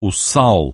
o sal